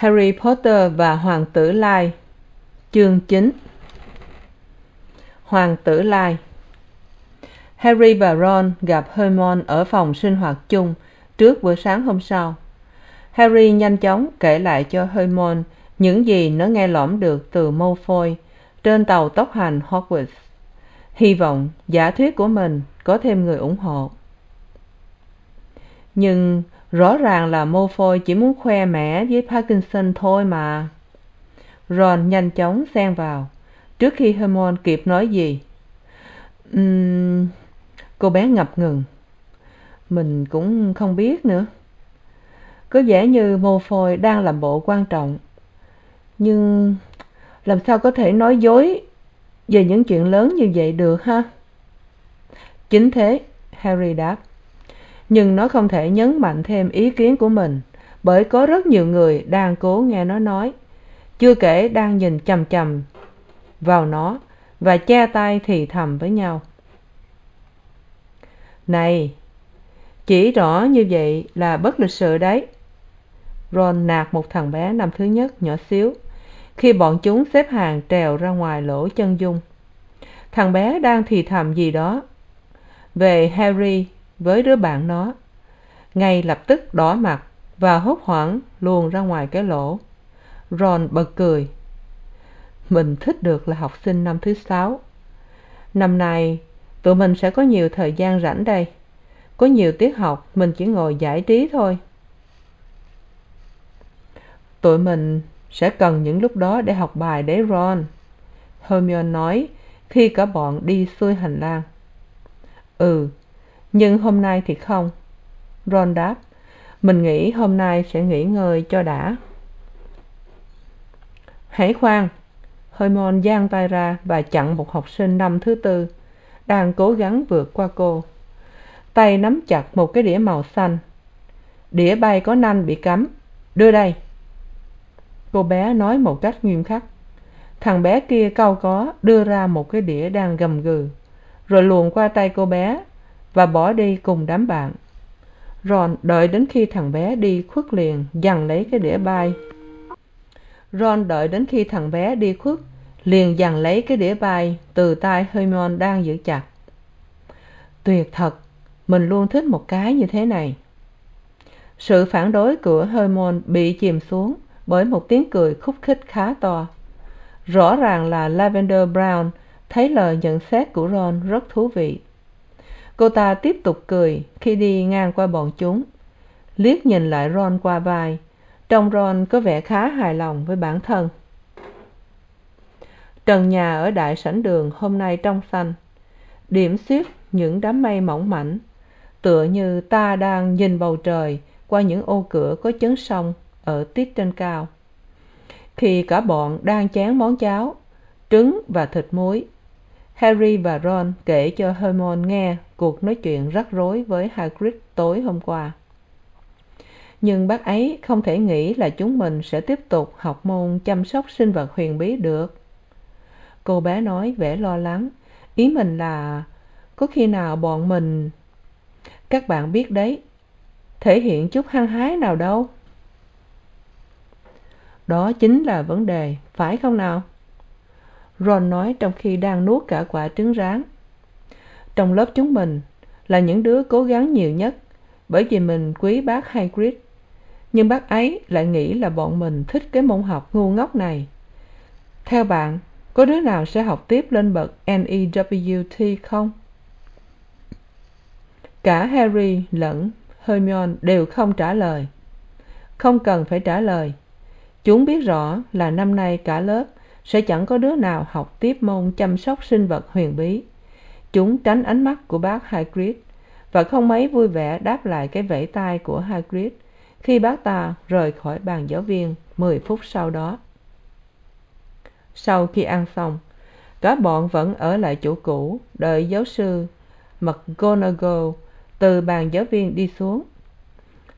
harry potter và hoàng tử lai. Chương chín. Hoàng tử lai. Harry và ron gặp hermione ở phòng sinh hoạt chung trước bữa sáng hôm sau. Harry nhanh chóng kể lại cho hermione những gì nó nghe lỏm được từ malfoy trên tàu tốc hành hogwarts. Hy vọng giả thuyết của mình có thêm người ủng hộ. Nhưng rõ ràng là malfoy chỉ muốn khoe mẽ với parkinson thôi mà. Ron nhanh chóng xen vào. Trước khi hermione kịp nói gì? Ừm, cô bé ngập ngừng. Mình cũng không biết nữa. Có vẻ như malfoy đang làm bộ quan trọng. Nhưng làm sao có thể nói dối về những chuyện lớn như vậy được ha? Chính thế, harry đáp nhưng nó không thể nhấn mạnh thêm ý kiến của mình, bởi có rất nhiều người đang cố nghe nó nói. Chưa kể đang nhìn chằm chằm vào nó và che tay thì thầm với nhau. Này, chỉ rõ như vậy là bất lịch sự đấy. Ron nạt một thằng bé năm thứ nhất nhỏ xíu, khi bọn chúng xếp hàng trèo ra ngoài lỗ chân dung. Thằng bé đang thì thầm gì đó. Về harry với đứa bạn nó. Ngay lập tức đỏ mặt và hốt hoảng luồn ra ngoài cái lỗ. Ron bật cười. Mình thích được là học sinh năm thứ sáu. Năm nay, tụi mình sẽ có nhiều thời gian rảnh đây. Có nhiều tiết học, mình chỉ ngồi giải trí thôi. Tụi mình sẽ cần những lúc đó để học bài đấy, ron. Hermione nói khi cả bọn đi xuôi hành lang. Ừ nhưng hôm nay thì không. Ron đáp, mình nghĩ hôm nay sẽ nghỉ ngơi cho đã. Hãy khoan. Hermione giang tay ra và chặn một học sinh năm thứ tư, đang cố gắng vượt qua cô. Tay nắm chặt một cái đĩa màu xanh. Đĩa bay có nanh bị cắm đưa đây. Cô bé nói một cách nghiêm khắc. Thằng bé kia cau có đưa ra một cái đĩa đang gầm gừ, rồi luồn qua tay cô bé và bỏ đi cùng đám bạn. Ron đợi đến khi thằng bé đi khuất liền giằng lấy cái đĩa bay. Ron đợi đến khi thằng bé đi khuất, liền giằng lấy cái đĩa bay từ tay hermione đang giữ chặt. Tuyệt thật, mình luôn thích một cái như thế này. Sự phản đối của hermione bị chìm xuống bởi một tiếng cười khúc khích khá to. Rõ ràng là lavender brown thấy lời nhận xét của ron rất thú vị cô ta tiếp tục cười khi đi ngang qua bọn chúng. Liếc nhìn lại ron qua vai, trông ron có vẻ khá hài lòng với bản thân. Trần nhà ở đại sảnh đường hôm nay trong xanh, điểm xuyết những đám mây mỏng mảnh, tựa như ta đang nhìn bầu trời qua những ô cửa có chấn sông ở tiết trên cao. Khi cả bọn đang chén món cháo, trứng và thịt muối harry và ron kể cho hermione nghe cuộc nói chuyện rắc rối với hagrid tối hôm qua. Nhưng bác ấy không thể nghĩ là chúng mình sẽ tiếp tục học môn chăm sóc sinh vật huyền bí được. Cô bé nói vẻ lo lắng, ý mình là có khi nào bọn mình, các bạn biết đấy, thể hiện chút hăng hái nào đâu? Đó chính là vấn đề, phải không nào? Ron nói trong khi đang nuốt cả quả trứng rán. Trong lớp chúng mình là những đứa cố gắng nhiều nhất, bởi vì mình quý bác hagrid. Nhưng bác ấy lại nghĩ là bọn mình thích cái môn học ngu ngốc này. Theo bạn, có đứa nào sẽ học tiếp lên bậc newt không? Cả harry lẫn hermione đều không trả lời. Không cần phải trả lời. Chúng biết rõ là năm nay cả lớp sẽ chẳng có đứa nào học tiếp môn chăm sóc sinh vật huyền bí. Chúng tránh ánh mắt của bác hagrid, và không mấy vui vẻ đáp lại cái vẫy tay của hagrid khi bác ta rời khỏi bàn giáo viên mười phút sau đó. Sau khi ăn xong, cả bọn vẫn ở lại chỗ cũ, đợi giáo sư mcgonagall từ bàn giáo viên đi xuống.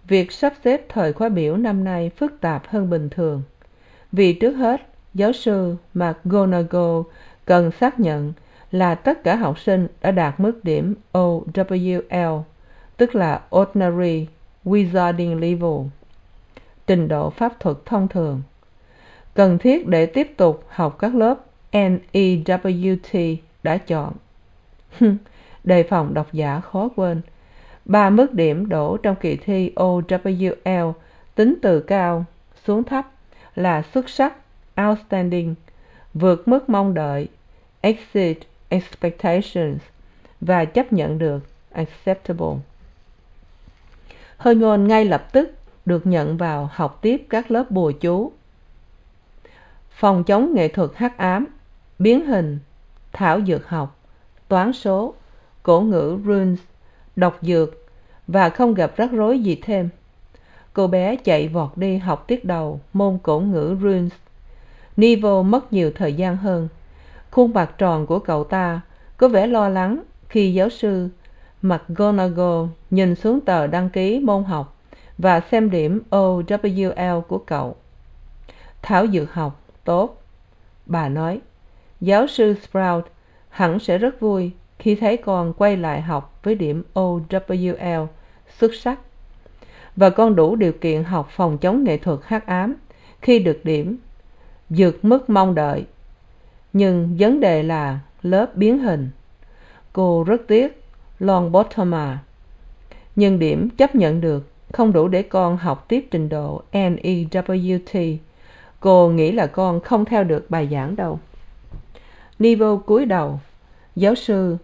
Việc sắp xếp thời khóa biểu năm nay phức tạp hơn bình thường. Vì trước hết giáo sư mcgonagall cần xác nhận là tất cả học sinh đã đạt mức điểm owl tức là ordinary wizarding level, trình độ pháp thuật thông thường. Cần thiết để tiếp tục học các lớp newt đã chọn. Đề phòng độc giả khó quên. Ba mức điểm đổ trong kỳ thi owl tính từ cao xuống thấp là xuất sắc outstanding, vượt mức mong đợi, exceed expectations và chấp nhận được acceptable. Hermione ngay lập tức được nhận vào học tiếp các lớp bùa chú. Phòng chống nghệ thuật hắc ám, biến hình, thảo dược học, toán số, cổ ngữ runes, độc dược và không gặp rắc rối gì thêm. Cô bé chạy vọt đi học tiết đầu môn cổ ngữ runes nivo mất nhiều thời gian hơn. Khuôn mặt tròn của cậu ta có vẻ lo lắng khi giáo sư mcgonagall nhìn xuống tờ đăng ký môn học và xem điểm owl của cậu. Thảo dược học, tốt. Bà nói, giáo sư sprout hẳn sẽ rất vui khi thấy con quay lại học với điểm owl xuất sắc. Và con đủ điều kiện học phòng chống nghệ thuật hắc ám khi được điểm vượt mức mong đợi. Nhưng vấn đề là lớp biến hình. Cô rất tiếc, longbottom à. Nhưng điểm chấp nhận được không đủ để con học tiếp trình độ newt cô nghĩ là con không theo được bài giảng đâu. Nivo cúi đầu. Giáo sư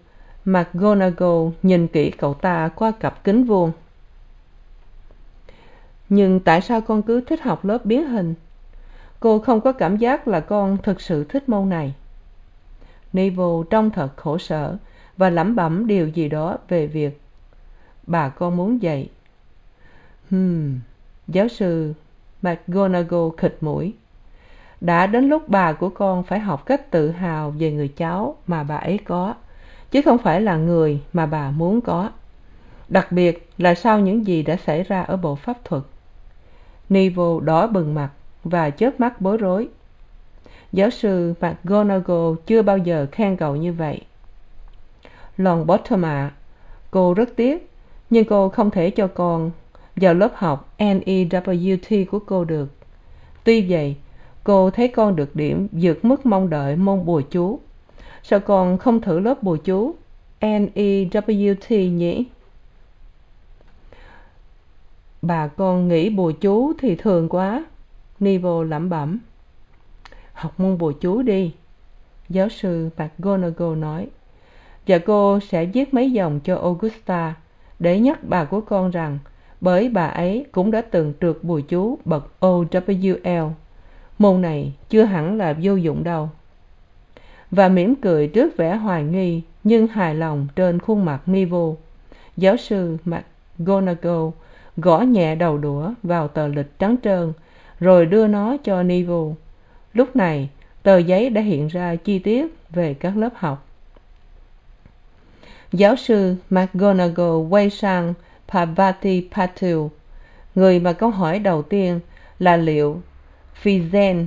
mcgonagall nhìn kỹ cậu ta qua cặp kính vuông. Nhưng tại sao con cứ thích học lớp biến hình? Cô không có cảm giác là con thực sự thích môn này. Neville trông thật khổ sở và lẩm bẩm điều gì đó về việc bà con muốn dạy Hmm, giáo sư mcgonagall khịt mũi. Đã đến lúc bà của con phải học cách tự hào về người cháu mà bà ấy có chứ không phải là người mà bà muốn có. Đặc biệt là sau những gì đã xảy ra ở bộ pháp thuật. Neville đỏ bừng mặt và chớp mắt bối rối. Giáo sư mcgonagall chưa bao giờ khen cậu như vậy. Longbottom ạ, cô rất tiếc, nhưng cô không thể cho con vào lớp học newt của cô được. Tuy vậy, cô thấy con được điểm vượt mức mong đợi môn bùa chú. Sao con không thử lớp bùa chú newt nhỉ? Bà con nghĩ bùa chú thì thường quá. Nivo lẩm bẩm. Học môn bùa chú đi. Giáo sư mcgonagall nói và cô sẽ viết mấy dòng cho augusta để nhắc bà của con rằng bởi bà ấy cũng đã từng trượt bùa chú bậc owl môn này chưa hẳn là vô dụng đâu. Và mỉm cười trước vẻ hoài nghi nhưng hài lòng trên khuôn mặt neville giáo sư mcgonagall gõ nhẹ đầu đũa vào tờ lịch trắng trơn rồi đưa nó cho neville lúc này, tờ giấy đã hiện ra chi tiết về các lớp học. Giáo sư mcgonagall quay sang parvati patil. Người mà câu hỏi đầu tiên là liệu fizen,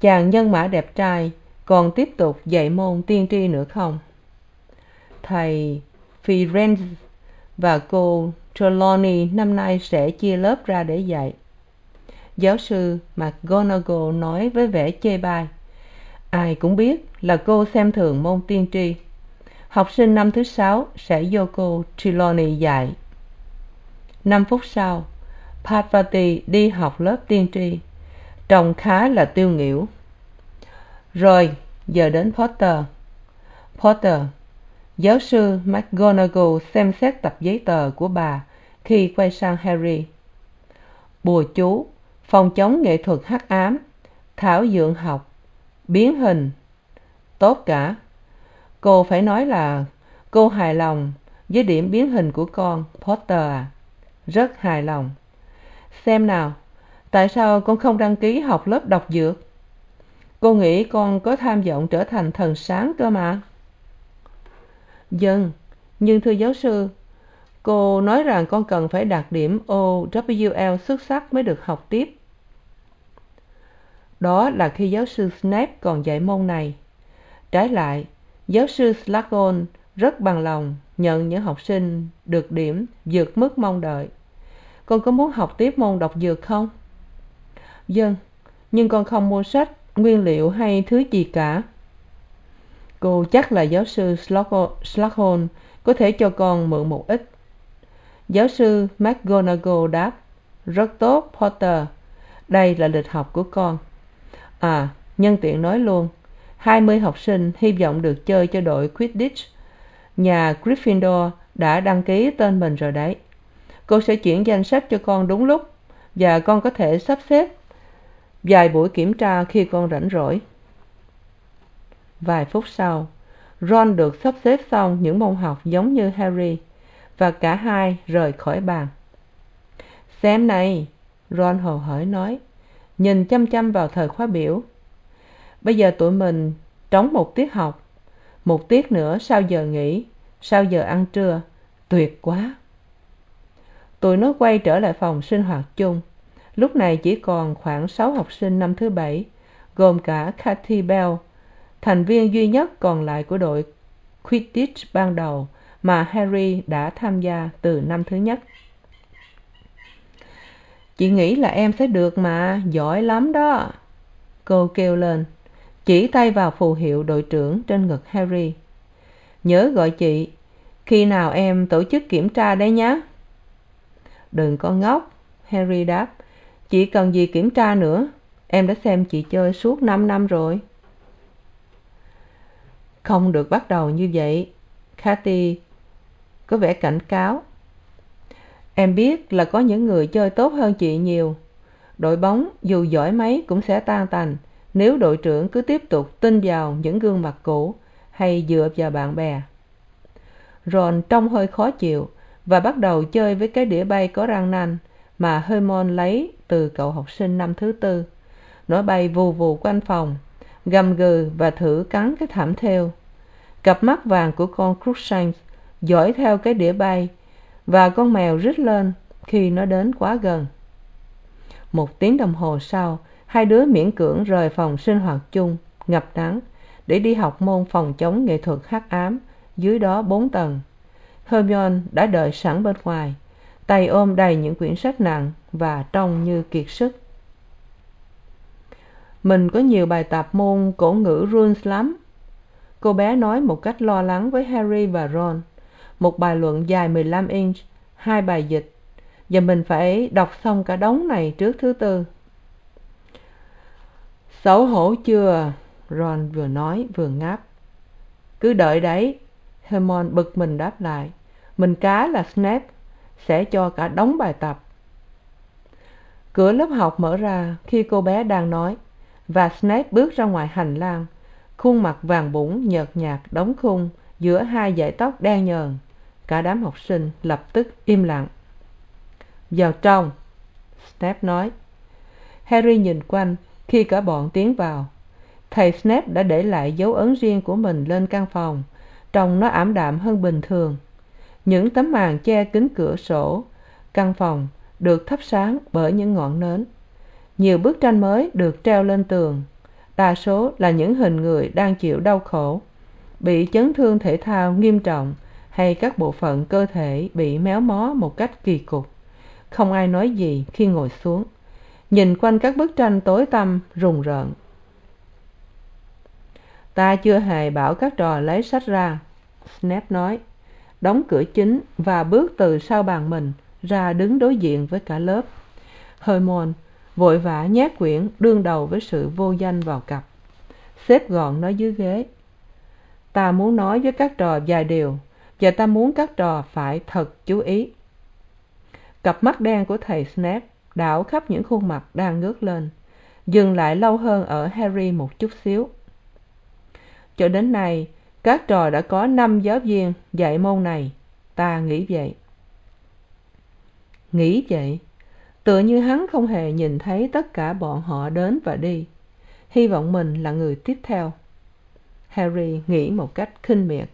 chàng nhân mã đẹp trai, còn tiếp tục dạy môn tiên tri nữa không? Thầy firenze và cô trelawney năm nay sẽ chia lớp ra để dạy giáo sư mcgonagall nói với vẻ chê bai. Ai cũng biết là cô xem thường môn tiên tri. Học sinh năm thứ sáu sẽ do cô trelawney dạy. Năm phút sau, parvati đi học lớp tiên tri, trông khá là tiêu nghĩu rồi, giờ đến potter. Potter, giáo sư mcgonagall xem xét tập giấy tờ của bà khi quay sang harry. Bùa chú phòng chống nghệ thuật hắc ám, thảo dược học, biến hình, tốt cả. Cô phải nói là cô hài lòng với điểm biến hình của con potter à. Rất hài lòng. Xem nào, tại sao con không đăng ký học lớp đọc dược? Cô nghĩ con có tham vọng trở thành thần sáng cơ mà. Vâng nhưng thưa giáo sư, cô nói rằng con cần phải đạt điểm owl xuất sắc mới được học tiếp đó là khi giáo sư snape còn dạy môn này. Trái lại, giáo sư s rất bằng lòng nhận những học sinh được điểm vượt mức mong đợi. Con có muốn học tiếp môn đọc dược không? Vâng nhưng con không mua sách, nguyên liệu hay thứ gì cả. Cô chắc là giáo sư slughorn có thể cho con mượn một ít. Giáo sư mcgonagall đáp, rất tốt, potter. Đây là lịch học của con à nhân tiện nói luôn, hai mươi học sinh hy vọng được chơi cho đội quidditch. Nhà gryffindor đã đăng ký tên mình rồi đấy. Cô sẽ chuyển danh sách cho con đúng lúc, và con có thể sắp xếp vài buổi kiểm tra khi con rảnh rỗi. Vài phút sau, ron được sắp xếp xong những môn học giống như harry, và cả hai rời khỏi bàn. Xem này, ron hồ hởi nói nhìn chăm chăm vào thời khóa biểu. Bây giờ tụi mình trống một tiết học, một tiết nữa sau giờ nghỉ, sau giờ ăn trưa. Tuyệt quá. Tụi nó quay trở lại phòng sinh hoạt chung. Lúc này chỉ còn khoảng sáu học sinh năm thứ bảy, gồm cả kathy bell, thành viên duy nhất còn lại của đội quidditch ban đầu mà harry đã tham gia từ năm thứ nhất chị nghĩ là em sẽ được mà, giỏi lắm đó. Cô kêu lên, chỉ tay vào phù hiệu đội trưởng trên ngực harry. Nhớ gọi chị, khi nào em tổ chức kiểm tra đấy nhé đừng có ngốc, harry đáp. Chị cần gì kiểm tra nữa, em đã xem chị chơi suốt năm năm rồi. Không được bắt đầu như vậy. Cathy có vẻ cảnh cáo em biết là có những người chơi tốt hơn chị nhiều. Đội bóng dù giỏi mấy cũng sẽ tan tành, nếu đội trưởng cứ tiếp tục tin vào những gương mặt cũ hay dựa vào bạn bè. Ron trông hơi khó chịu và bắt đầu chơi với cái đĩa bay có răng nanh mà hermon lấy từ cậu học sinh năm thứ tư. Nó bay vù vù quanh phòng, gầm gừ và thử cắn cái thảm thêu. Cặp mắt vàng của con crookshanks dõi theo cái đĩa bay và con mèo rít lên khi nó đến quá gần. Một tiếng đồng hồ sau, hai đứa miễn cưỡng rời phòng sinh hoạt chung, ngập nắng, để đi học môn phòng chống nghệ thuật hắc ám dưới đó bốn tầng. Hermione đã đợi sẵn bên ngoài, tay ôm đầy những quyển sách nặng và trông như kiệt sức. Mình có nhiều bài tập môn cổ ngữ runes lắm. Cô bé nói một cách lo lắng với harry và ron một bài luận dài mười lăm inch, hai bài dịch. Và mình phải đọc xong cả đống này trước thứ tư. Xấu hổ chưa? Ron vừa nói, vừa ngáp. Cứ đợi đấy, hermione bực mình đáp lại. Mình cá là snape, sẽ cho cả đống bài tập. Cửa lớp học mở ra khi cô bé đang nói, và snape bước ra ngoài hành lang. Khuôn mặt vàng bủng nhợt nhạt đóng khung giữa hai dải tóc đen nhờn cả đám học sinh lập tức im lặng. Vào trong snape nói. Harry nhìn quanh, khi cả bọn tiến vào, thầy snape đã để lại dấu ấn riêng của mình lên căn phòng, trông nó ảm đạm hơn bình thường. Những tấm màn che kín cửa sổ, căn phòng được thắp sáng bởi những ngọn nến. Nhiều bức tranh mới được treo lên tường, đa số là những hình người đang chịu đau khổ, bị chấn thương thể thao nghiêm trọng hay các bộ phận cơ thể bị méo mó một cách kỳ cục. Không ai nói gì khi ngồi xuống. Nhìn quanh các bức tranh tối tăm, rùng rợn. Ta chưa hề bảo các trò lấy sách ra snape nói. Đóng cửa chính và bước từ sau bàn mình ra đứng đối diện với cả lớp. Hermione vội vã nhét quyển đương đầu với sự vô danh vào cặp. Xếp gọn nó dưới ghế. Ta muốn nói với các trò vài điều và ta muốn các trò phải thật chú ý. Cặp mắt đen của thầy snape đảo khắp những khuôn mặt đang ngước lên, dừng lại lâu hơn ở harry một chút xíu. Cho đến nay, các trò đã có năm giáo viên dạy môn này, ta nghĩ vậy. Nghĩ vậy, tựa như hắn không hề nhìn thấy tất cả bọn họ đến và đi, hy vọng mình là người tiếp theo. Harry nghĩ một cách khinh miệt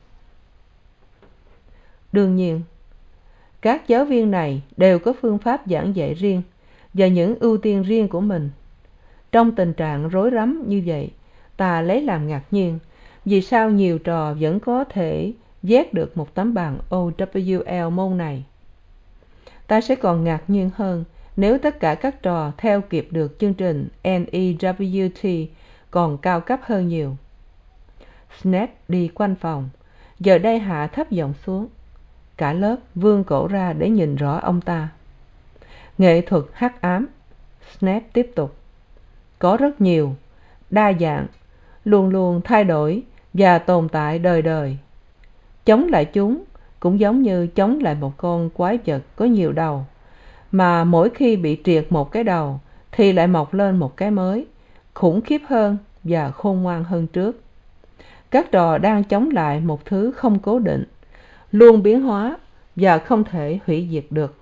đương nhiên, các giáo viên này đều có phương pháp giảng dạy riêng và những ưu tiên riêng của mình. Trong tình trạng rối rắm như vậy, ta lấy làm ngạc nhiên vì sao nhiều trò vẫn có thể vét được một tấm bằng owl môn này. Ta sẽ còn ngạc nhiên hơn nếu tất cả các trò theo kịp được chương trình newt còn cao cấp hơn nhiều. Snape đi quanh phòng, giờ đây hạ thấp giọng xuống cả lớp vươn cổ ra để nhìn rõ ông ta. Nghệ thuật hắc ám, snape tiếp tục. Có rất nhiều, đa dạng, luôn luôn thay đổi và tồn tại đời đời. Chống lại chúng cũng giống như chống lại một con quái vật có nhiều đầu, mà mỗi khi bị triệt một cái đầu thì lại mọc lên một cái mới, khủng khiếp hơn và khôn ngoan hơn trước. Các trò đang chống lại một thứ không cố định luôn biến hóa và không thể hủy diệt được.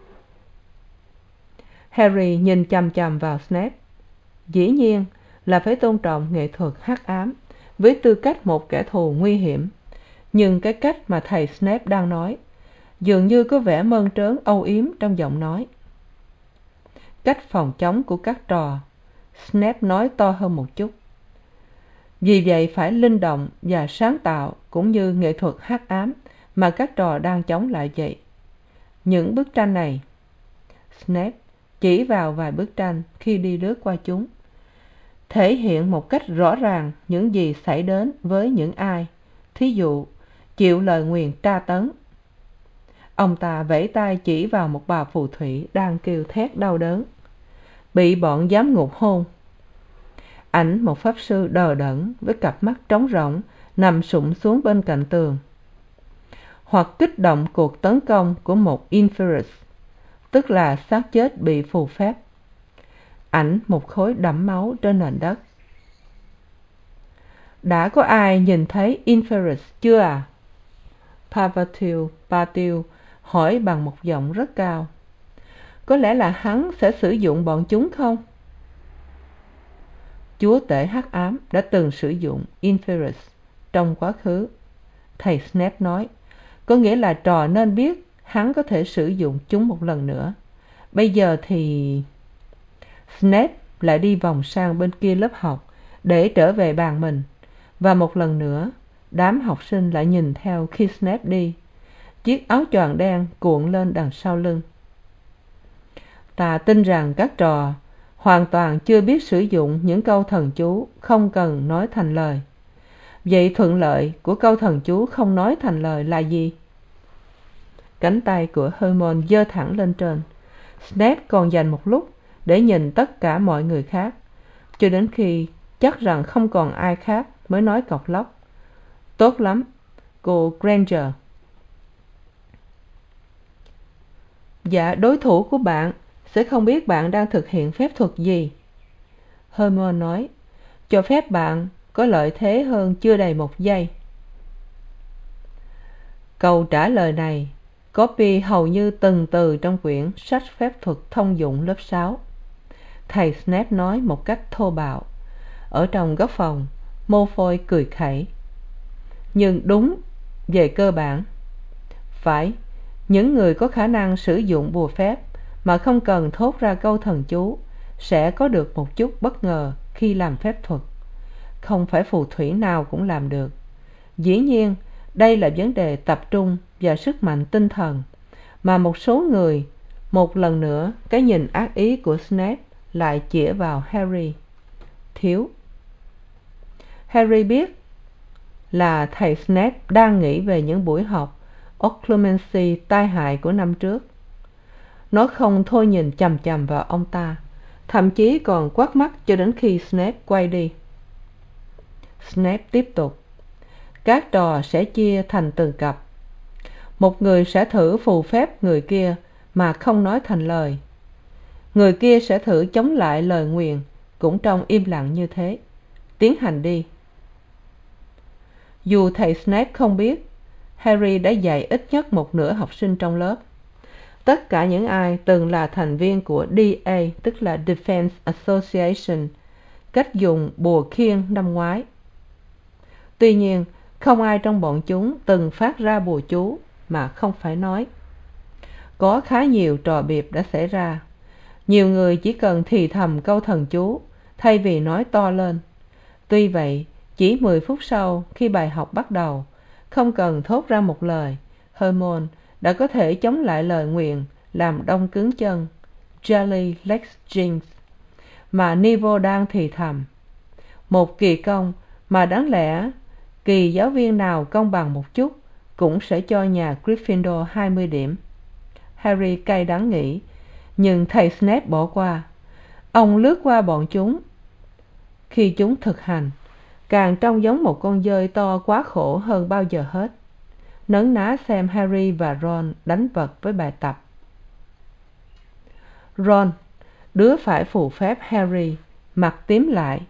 Harry nhìn chằm chằm vào snape. Dĩ nhiên là phải tôn trọng nghệ thuật hắc ám với tư cách một kẻ thù nguy hiểm. Nhưng cái cách mà thầy snape đang nói dường như có vẻ mơn trớn, âu yếm trong giọng nói. Cách phòng chống của các trò, snape nói to hơn một chút. Vì vậy phải linh động và sáng tạo cũng như nghệ thuật hắc ám mà các trò đang chống lại vậy. Những bức tranh này, snape chỉ vào vài bức tranh khi đi lướt qua chúng, thể hiện một cách rõ ràng những gì xảy đến với những ai, thí dụ, chịu lời nguyền tra tấn. Ông ta vẫy tay chỉ vào một bà phù thủy đang kêu thét đau đớn. Bị bọn giám ngục hôn, ảnh một pháp sư đờ đẫn với cặp mắt trống rỗng nằm sụp xuống bên cạnh tường hoặc kích động cuộc tấn công của một inferus tức là xác chết bị phù phép. Ảnh một khối đẫm máu trên nền đất. Đã có ai nhìn thấy inferus chưa à? Parvatil patil hỏi bằng một giọng rất cao. Có lẽ là hắn sẽ sử dụng bọn chúng không? Chúa tể hắc ám đã từng sử dụng inferus trong quá khứ. Thầy Snap nói có nghĩa là trò nên biết hắn có thể sử dụng chúng một lần nữa. Bây giờ thì snape lại đi vòng sang bên kia lớp học để trở về bàn mình. Và một lần nữa, đám học sinh lại nhìn theo khi snape đi. Chiếc áo choàng đen cuộn lên đằng sau lưng. Ta tin rằng các trò hoàn toàn chưa biết sử dụng những câu thần chú không cần nói thành lời vậy thuận lợi của câu thần chú không nói thành lời là gì? Cánh tay của hermione giơ thẳng lên trên. Snape còn dành một lúc để nhìn tất cả mọi người khác, cho đến khi chắc rằng không còn ai khác mới nói cọc lốc tốt lắm, cô granger. Dạ đối thủ của bạn sẽ không biết bạn đang thực hiện phép thuật gì. Hermione nói, cho phép bạn có lợi thế hơn chưa đầy một giây. Câu trả lời này copy hầu như từng từ trong quyển sách phép thuật thông dụng lớp sáu. Thầy Snap nói một cách thô bạo. Ở trong góc phòng mô phôi cười khẩy. Nhưng đúng, về cơ bản. Phải, những người có khả năng sử dụng bùa phép mà không cần thốt ra câu thần chú sẽ có được một chút bất ngờ khi làm phép thuật không phải phù thủy nào cũng làm được. Dĩ nhiên, đây là vấn đề tập trung và sức mạnh tinh thần, mà một số người, một lần nữa, cái nhìn ác ý của snape lại chĩa vào harry. Thiếu. Harry biết là thầy snape đang nghĩ về những buổi học occlumency tai hại của năm trước. Nó không thôi nhìn chằm chằm vào ông ta, thậm chí còn quát mắt cho đến khi snape quay đi snape tiếp tục. Các trò sẽ chia thành từng cặp. Một người sẽ thử phù phép người kia mà không nói thành lời. Người kia sẽ thử chống lại lời nguyền cũng trong im lặng như thế. Tiến hành đi. Dù thầy snape không biết, harry đã dạy ít nhất một nửa học sinh trong lớp. Tất cả những ai từng là thành viên của da tức là Defense association, cách dùng bùa khiêng năm ngoái tuy nhiên, không ai trong bọn chúng từng phát ra bùa chú mà không phải nói. Có khá nhiều trò biệp đã xảy ra. Nhiều người chỉ cần thì thầm câu thần chú, thay vì nói to lên. Tuy vậy, chỉ mười phút sau khi bài học bắt đầu, không cần thốt ra một lời, hermione đã có thể chống lại lời nguyền làm đông cứng chân, jelly lex jinx, mà nivo đang thì thầm. Một kỳ công mà đáng lẽ kỳ giáo viên nào công bằng một chút cũng sẽ cho nhà gryffindor hai mươi điểm. Harry cay đắng nghĩ, nhưng thầy snape bỏ qua. Ông lướt qua bọn chúng. Khi chúng thực hành, càng trông giống một con dơi to quá khổ hơn bao giờ hết. Nấn ná xem harry và ron đánh vật với bài tập. Ron, đứa phải phù phép harry, mặt tím lại,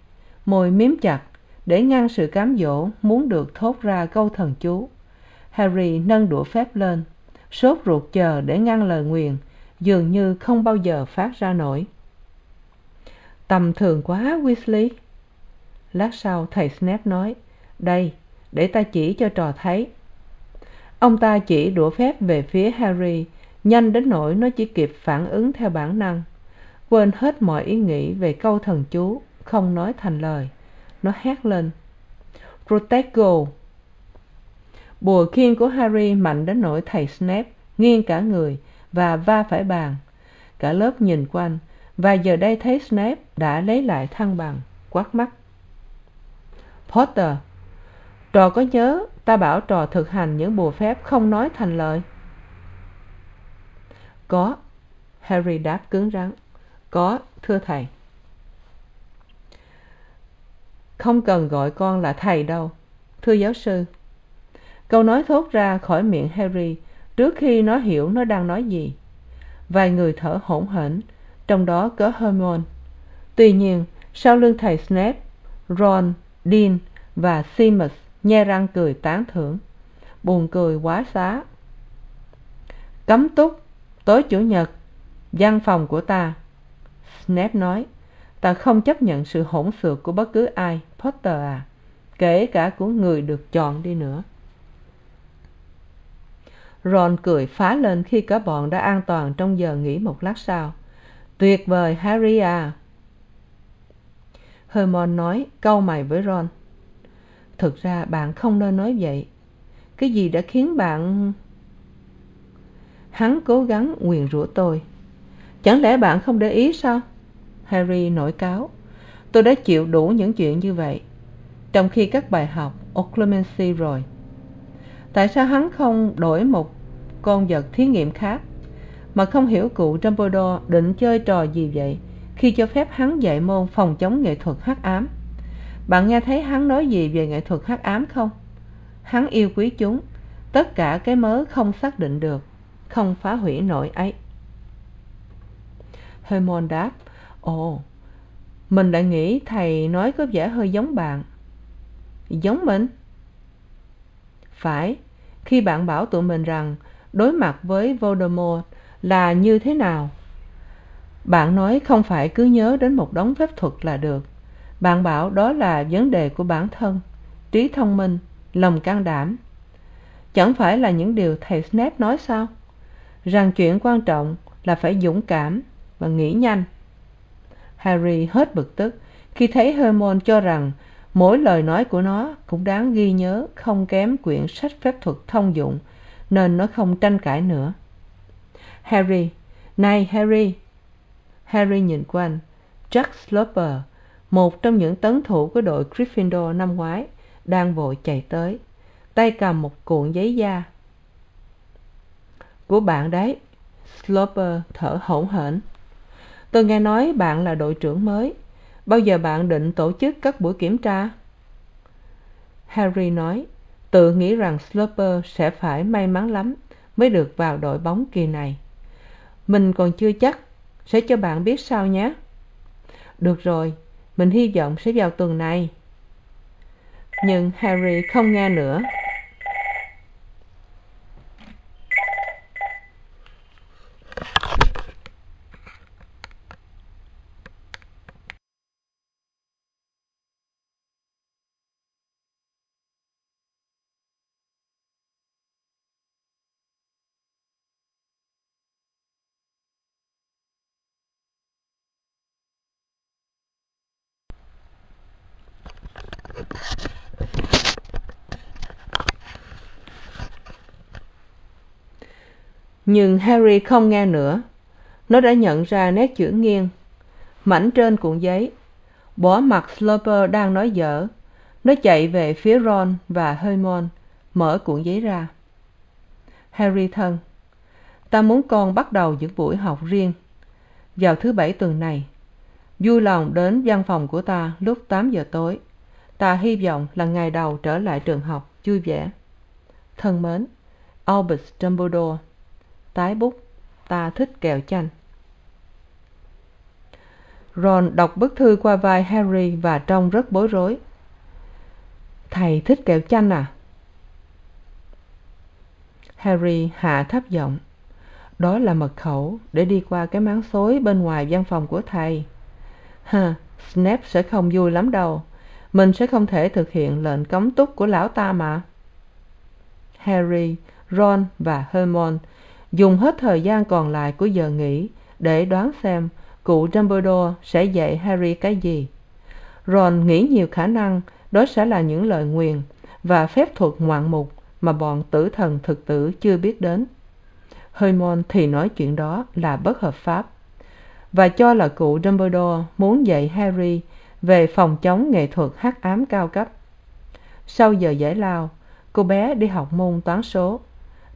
môi miếm chặt để ngăn sự cám dỗ muốn được thốt ra câu thần chú. Harry nâng đũa phép lên, sốt ruột chờ để ngăn lời nguyền, dường như không bao giờ phát ra nổi. Tầm thường quá, weasley. Lát sau, thầy snape nói, đây, để ta chỉ cho trò thấy. Ông ta chỉ đũa phép về phía harry, nhanh đến nỗi nó chỉ kịp phản ứng theo bản năng, quên hết mọi ý nghĩ về câu thần chú, không nói thành lời nó hét lên. Protego bùa khiên của harry mạnh đến nỗi thầy snape nghiêng cả người và va phải bàn. Cả lớp nhìn quanh và giờ đây thấy snape đã lấy lại thăng bằng, quát mắt. Potter, trò có nhớ ta bảo trò thực hành những bùa phép không nói thành lời? Có, harry đáp cứng rắn. Có, thưa thầy không cần gọi con là thầy đâu. Thưa giáo sư. Câu nói thốt ra khỏi miệng harry trước khi nó hiểu nó đang nói gì. Vài người thở hổn hển, trong đó có hermione. Tuy nhiên, sau lưng thầy snape, ron, dean và seamus nhe răng cười tán thưởng, buồn cười quá xá. Cấm túc, tối chủ nhật, văn phòng của ta, snape nói ta không chấp nhận sự hỗn xược của bất cứ ai, potter à kể cả của người được chọn đi nữa. Ron cười phá lên khi cả bọn đã an toàn trong giờ nghỉ một lát sau. Tuyệt vời, harry à. Hermione nói, câu mày với ron. Thực ra bạn không nên nói vậy. Cái gì đã khiến bạn? Hắn cố gắng nguyền rủa tôi. Chẳng lẽ bạn không để ý sao? Harry nổi cáu tôi đã chịu đủ những chuyện như vậy, trong khi các bài học occlumency rồi. Tại sao hắn không đổi một con vật thí nghiệm khác mà không hiểu cụ dumbledore định chơi trò gì vậy khi cho phép hắn dạy môn phòng chống nghệ thuật hắc ám? Bạn nghe thấy hắn nói gì về nghệ thuật hắc ám không? Hắn yêu quý chúng, tất cả cái mớ không xác định được, không phá hủy nổi ấy. Hermione đáp ồ, mình lại nghĩ thầy nói có vẻ hơi giống bạn. Giống mình? Phải, khi bạn bảo tụi mình rằng đối mặt với voldemort là như thế nào? Bạn nói không phải cứ nhớ đến một đống phép thuật là được. Bạn bảo đó là vấn đề của bản thân, trí thông minh, lòng can đảm. Chẳng phải là những điều thầy snape nói sao? Rằng chuyện quan trọng là phải dũng cảm và nghĩ nhanh harry hết bực tức. Khi thấy hermione cho rằng mỗi lời nói của nó cũng đáng ghi nhớ, không kém quyển sách phép thuật thông dụng, nên nó không tranh cãi nữa. Harry, này harry. Harry nhìn quanh. Jack sloper một trong những tấn thủ của đội gryffindor năm ngoái, đang vội chạy tới. Tay cầm một cuộn giấy da. Của bạn đấy. Sloper thở hổn hển tôi nghe nói bạn là đội trưởng mới. Bao giờ bạn định tổ chức các buổi kiểm tra? Harry nói, tự nghĩ rằng sloper sẽ phải may mắn lắm mới được vào đội bóng kỳ này. Mình còn chưa chắc, sẽ cho bạn biết sau nhé. Được rồi, mình hy vọng sẽ vào tuần này. Nhưng harry không nghe nữa. Nhưng harry không nghe nữa. Nó đã nhận ra nét chữ nghiêng. Mảnh trên cuộn giấy. Bỏ mặt sloper đang nói dở. Nó chạy về phía ron và hermione, mở cuộn giấy ra. Harry thân. Ta muốn con bắt đầu những buổi học riêng. Vào thứ bảy tuần này, vui lòng đến văn phòng của ta lúc tám giờ tối. Ta hy vọng là ngày đầu trở lại trường học, vui vẻ. Thân mến, albus dumbledore tái bút ta thích kẹo chanh. Ron đọc bức thư qua vai harry và trông rất bối rối. Thầy thích kẹo chanh à? Harry hạ thấp giọng. Đó là mật khẩu để đi qua cái máng xối bên ngoài văn phòng của thầy. Ha, snape sẽ không vui lắm đâu. Mình sẽ không thể thực hiện lệnh cấm túc của lão ta mà. Harry ron và hermione dùng hết thời gian còn lại của giờ nghỉ để đoán xem cụ dumbledore sẽ dạy harry cái gì. Ron nghĩ nhiều khả năng đó sẽ là những lời nguyền và phép thuật ngoạn mục mà bọn tử thần thực tử chưa biết đến. Hermione thì nói chuyện đó là bất hợp pháp và cho là cụ dumbledore muốn dạy harry về phòng chống nghệ thuật hắc ám cao cấp. Sau giờ giải lao, cô bé đi học môn toán số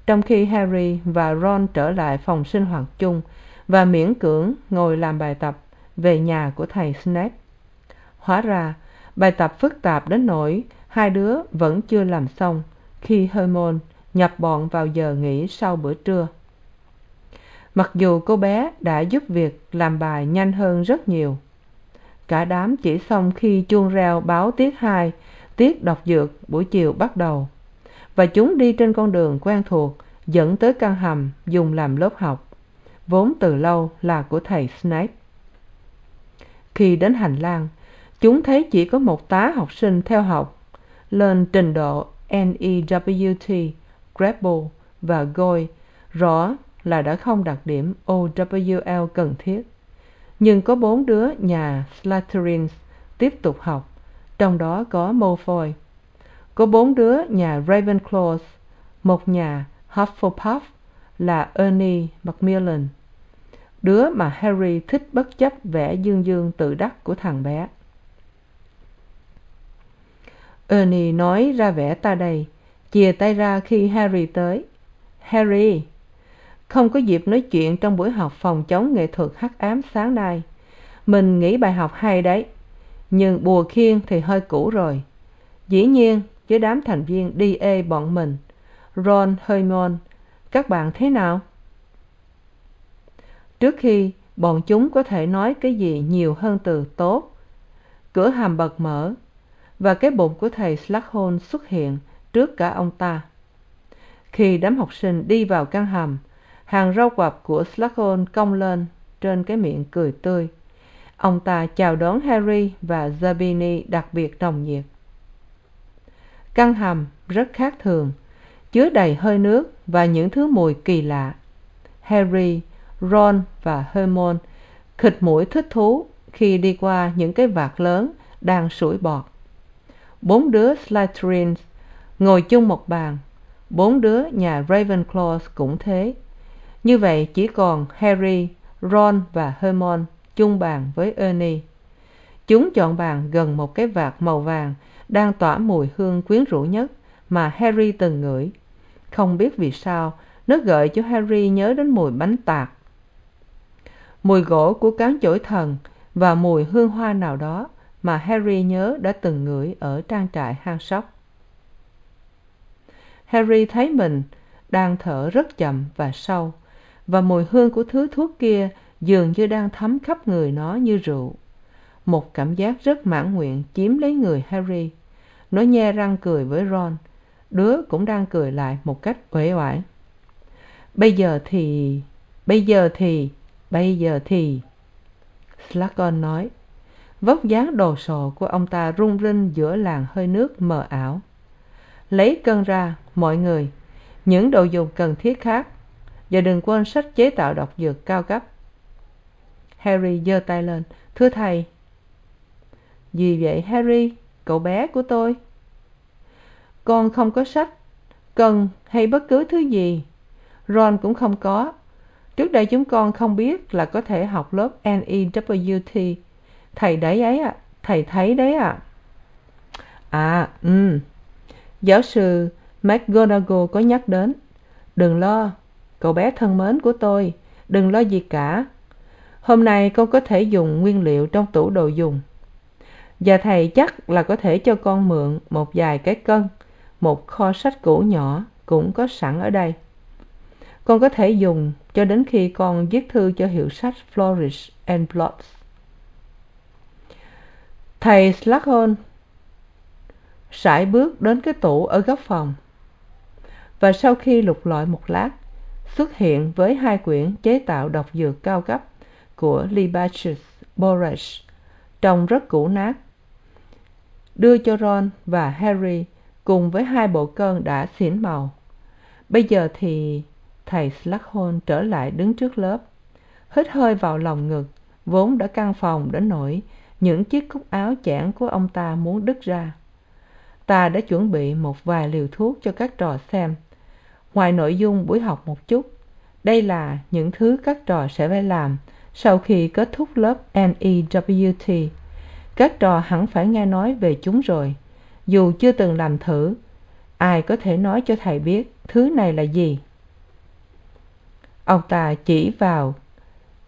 trong khi harry và ron trở lại phòng sinh hoạt chung và miễn cưỡng ngồi làm bài tập về nhà của thầy snape. Hóa ra, bài tập phức tạp đến nỗi hai đứa vẫn chưa làm xong khi hermione nhập bọn vào giờ nghỉ sau bữa trưa. Mặc dù cô bé đã giúp việc làm bài nhanh hơn rất nhiều, cả đám chỉ xong khi chuông reo báo tiết hai, tiết đọc dược buổi chiều bắt đầu và chúng đi trên con đường quen thuộc, dẫn tới căn hầm dùng làm lớp học, vốn từ lâu là của thầy snape. Khi đến hành lang, chúng thấy chỉ có một tá học sinh theo học, lên trình độ newt grapple và goi rõ là đã không đạt điểm owl cần thiết. Nhưng có bốn đứa nhà slytherin tiếp tục học, trong đó có malfoy có bốn đứa nhà ravenclaw một nhà hufflepuff là ernie macmillan, đứa mà harry thích bất chấp vẻ dương dương tự đắc của thằng bé. Ernie nói ra vẻ ta đây chìa tay ra khi harry tới. Harry, không có dịp nói chuyện trong buổi học phòng chống nghệ thuật hắc ám sáng nay. Mình nghĩ bài học hay đấy, nhưng bùa khiên thì hơi cũ rồi. Dĩ nhiên với đám thành viên da bọn mình. Ron hermon các bạn thế nào? Trước khi bọn chúng có thể nói cái gì nhiều hơn từ tốt, cửa hàm bật mở và cái bụng của thầy s xuất hiện trước cả ông ta. Khi đám học sinh đi vào căn hầm, hàng râu quặp của s cong lên trên cái miệng cười tươi. Ông ta chào đón harry và Zabini đặc biệt nồng nhiệt căn hầm rất khác thường, chứa đầy hơi nước và những thứ mùi kỳ lạ. Harry, ron và hermione khịt mũi thích thú khi đi qua những cái vạt lớn đang sủi bọt. Bốn đứa s ngồi chung một bàn, bốn đứa nhà ravenclaw cũng thế. Như vậy chỉ còn harry, ron và hermione chung bàn với ernie. Chúng chọn bàn gần một cái vạt màu vàng đang tỏa mùi hương quyến rũ nhất mà harry từng ngửi. Không biết vì sao, nó gợi cho harry nhớ đến mùi bánh tạc. Mùi gỗ của cán chổi thần và mùi hương hoa nào đó mà harry nhớ đã từng ngửi ở trang trại hang sóc. Harry thấy mình đang thở rất chậm và sâu và mùi hương của thứ thuốc kia dường như đang thấm khắp người nó như rượu. Một cảm giác rất mãn nguyện chiếm lấy người harry nó nhe răng cười với ron. Đứa cũng đang cười lại một cách uể oải. Bây giờ thì, bây giờ thì, bây giờ thì s nói. Vóc dáng đồ sộ của ông ta rung rinh giữa làn hơi nước mờ ảo. Lấy cân ra, mọi người, những đồ dùng cần thiết khác, và đừng quên sách chế tạo độc dược cao cấp. Harry giơ tay lên. Thưa thầy. Gì vậy, harry? Cậu bé của tôi. Con không có sách, cần hay bất cứ thứ gì. Ron cũng không có. Trước đây chúng con không biết là có thể học lớp newt thầy đấy ấy ạ, thầy thấy đấy ạ. À ừ. Giáo sư mcgonagall có nhắc đến, đừng lo, cậu bé thân mến của tôi, đừng lo gì cả. Hôm nay con có thể dùng nguyên liệu trong tủ đồ dùng và thầy chắc là có thể cho con mượn một vài cái cân, một kho sách cũ nhỏ cũng có sẵn ở đây. Con có thể dùng cho đến khi con viết thư cho hiệu sách flourish and blotts thầy s sải bước đến cái tủ ở góc phòng và sau khi lục lọi một lát, xuất hiện với hai quyển chế tạo độc dược cao cấp của libaches borage trông rất cũ nát đưa cho ron và harry cùng với hai bộ cơn đã xỉn màu. Bây giờ thì thầy s trở lại đứng trước lớp. Hít hơi vào lòng ngực, vốn đã căng phòng đến nỗi những chiếc cúc áo chẽn của ông ta muốn đứt ra. Ta đã chuẩn bị một vài liều thuốc cho các trò xem. Ngoài nội dung buổi học một chút, đây là những thứ các trò sẽ phải làm sau khi kết thúc lớp newt các trò hẳn phải nghe nói về chúng rồi. Dù chưa từng làm thử, ai có thể nói cho thầy biết thứ này là gì? Ông ta chỉ vào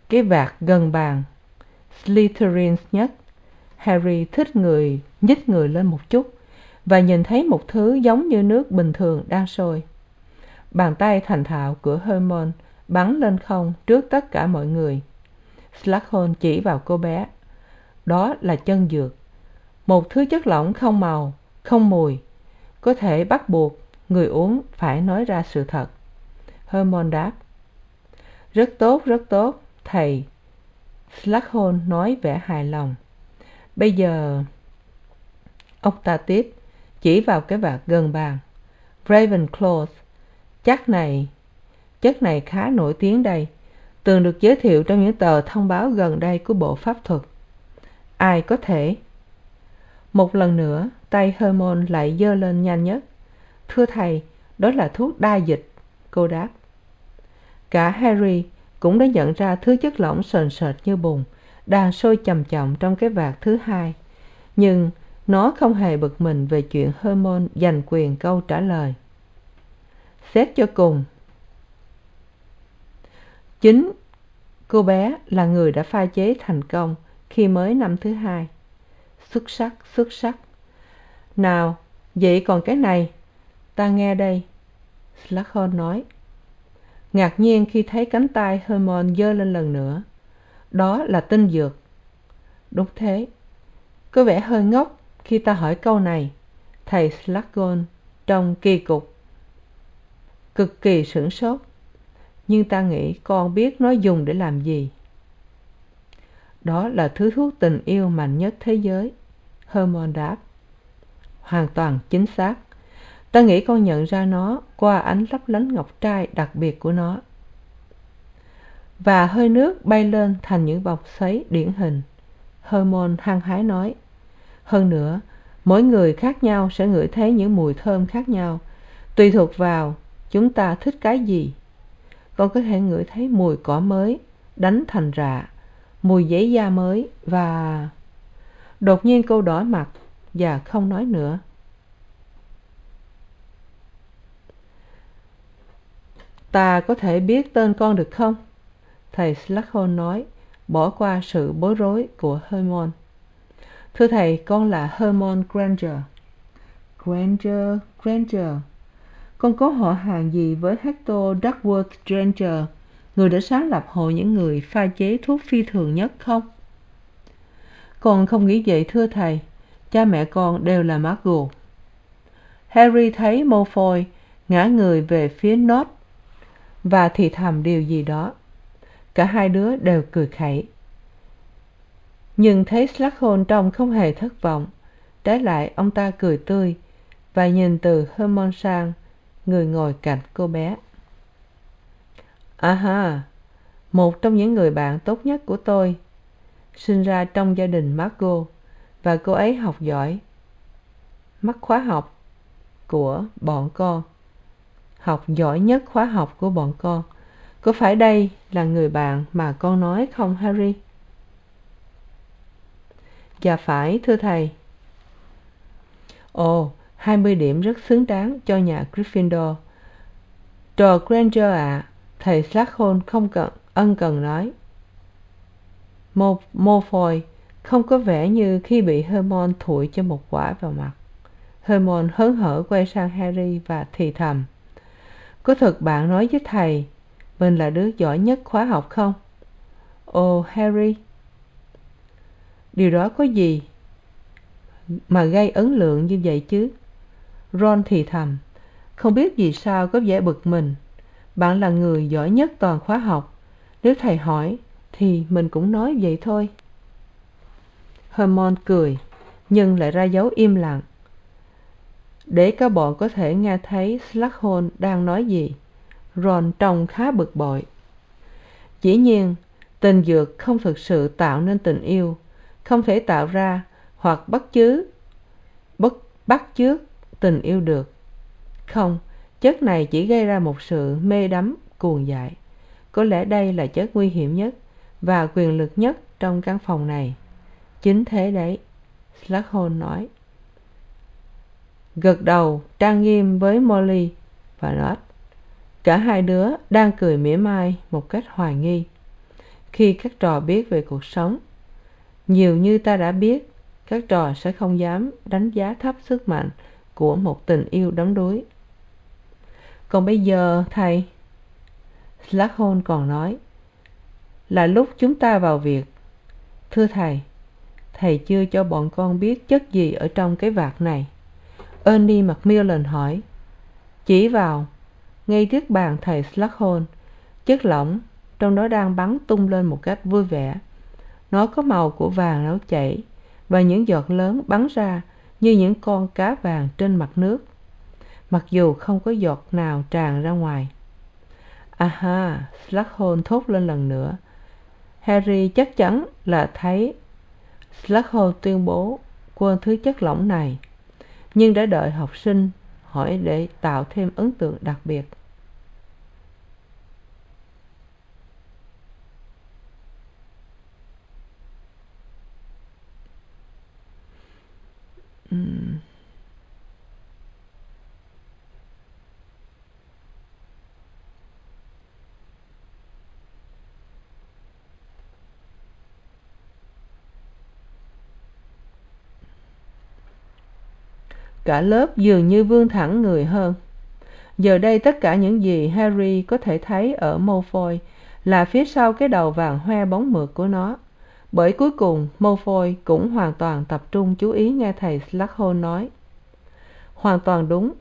cái vạt gần bàn. Slytherin nhất. Harry thích người, nhích người lên một chút và nhìn thấy một thứ giống như nước bình thường đang sôi. Bàn tay thành thạo của hermione bắn lên không trước tất cả mọi người. S chỉ vào cô bé đó là chân dược. Một thứ chất lỏng không màu, không mùi, có thể bắt buộc người uống phải nói ra sự thật. Hermon đáp, rất tốt rất tốt, thầy. S nói vẻ hài lòng. Bây giờ, ông ta tiếp, chỉ vào cái vạt gần bàn. Ravenclaw chắc này, chất này khá nổi tiếng đây, từng được giới thiệu trong những tờ thông báo gần đây của bộ pháp thuật ai có thể. Một lần nữa, tay hermon lại giơ lên nhanh nhất. Thưa thầy, đó là thuốc đa dịch, cô đáp. Cả harry cũng đã nhận ra thứ chất lỏng sền sệt như bùn, đang sôi chầm chậm trong cái vạt thứ hai. Nhưng nó không hề bực mình về chuyện hermon giành quyền câu trả lời. Xét cho cùng, chính cô bé là người đã pha chế thành công khi mới năm thứ hai. Xuất sắc xuất sắc. Nào, vậy còn cái này. Ta nghe đây. S nói. Ngạc nhiên khi thấy cánh tay hermione giơ lên lần nữa. Đó là tinh dược. Đúng thế. Có vẻ hơi ngốc khi ta hỏi câu này. Thầy s trông kỳ cục. Cực kỳ sửng sốt. Nhưng ta nghĩ con biết nó dùng để làm gì đó là thứ thuốc tình yêu mạnh nhất thế giới hermione đáp. Hoàn toàn chính xác. Ta nghĩ con nhận ra nó qua ánh lấp lánh ngọc trai đặc biệt của nó. Và hơi nước bay lên thành những vòng xoáy điển hình hermione hăng hái nói. Hơn nữa, mỗi người khác nhau sẽ ngửi thấy những mùi thơm khác nhau. Tùy thuộc vào chúng ta thích cái gì, con có thể ngửi thấy mùi cỏ mới đánh thành rạ mùi giấy da mới và đột nhiên cô đỏ mặt và không nói nữa. Ta có thể biết tên con được không? Thầy s nói, bỏ qua sự bối rối của hermon thưa thầy, con là hermon granger. Granger granger. Con có họ hàng gì với hector duckworth granger? Người đã sáng lập hội những người pha chế thuốc phi thường nhất không? Con không nghĩ vậy, thưa thầy. Cha mẹ con đều là mcgonagall harry thấy mâu phôi ngã người về phía north và thì thầm điều gì đó. Cả hai đứa đều cười khẩy. Nhưng thấy s trông không hề thất vọng, trái lại ông ta cười tươi và nhìn từ hermione sang người ngồi cạnh cô bé à ha một trong những người bạn tốt nhất của tôi, sinh ra trong gia đình margot và cô ấy học giỏi Mắt khóa học của bọn con học giỏi nhất khóa học của bọn con có phải đây là người bạn mà con nói không, harry? Dạ phải, thưa thầy. Ồ, hai mươi điểm rất xứng đáng cho nhà gryffindor. Trò granger ạ thầy s không cần, ân cần nói. Malfoy không có vẻ như khi bị hermione thụi cho một quả vào mặt. Hermione hớn hở quay sang harry và thì thầm, có thật bạn nói với thầy, mình là đứa giỏi nhất khóa học không? Ồ, harry. Điều đó có gì mà gây ấn lượng như vậy chứ? Ron thì thầm, không biết vì sao có vẻ bực mình bạn là người giỏi nhất toàn khóa học. Nếu thầy hỏi, thì mình cũng nói vậy thôi. Hermon cười, nhưng lại ra dấu im lặng. Để cả bọn có thể nghe thấy s đang nói gì, ron trông khá bực bội. Dĩ nhiên, tình dược không thực sự tạo nên tình yêu, không thể tạo ra hoặc bắt chước bắt chước tình yêu được. Không chất này chỉ gây ra một sự mê đắm, cuồng dại. Có lẽ đây là chất nguy hiểm nhất và quyền lực nhất trong căn phòng này. Chính thế đấy s nói. Gật đầu, trang nghiêm với molly và nói cả hai đứa đang cười mỉa mai một cách hoài nghi. Khi các trò biết về cuộc sống, nhiều như ta đã biết, các trò sẽ không dám đánh giá thấp sức mạnh của một tình yêu đắm đuối còn bây giờ, thầy? S còn nói, là lúc chúng ta vào việc. Thưa thầy thầy chưa cho bọn con biết chất gì ở trong cái vạt này. Ernie macmillan hỏi, chỉ vào, ngay trước bàn thầy s chất lỏng trong đó đang bắn tung lên một cách vui vẻ. Nó có màu của vàng nấu chảy và những giọt lớn bắn ra như những con cá vàng trên mặt nước mặc dù không có giọt nào tràn ra ngoài. A ha s thốt lên lần nữa. Harry chắc chắn là thấy s tuyên bố quên thứ chất lỏng này, nhưng đã đợi học sinh hỏi để tạo thêm ấn tượng đặc biệt. Cả lớp dường như vươn thẳng người hơn. Giờ đây tất cả những gì harry có thể thấy ở malfoy là phía sau cái đầu vàng hoe bóng mượt của nó. Bởi cuối cùng, malfoy cũng hoàn toàn tập trung chú ý nghe thầy s nói. Hoàn toàn đúng,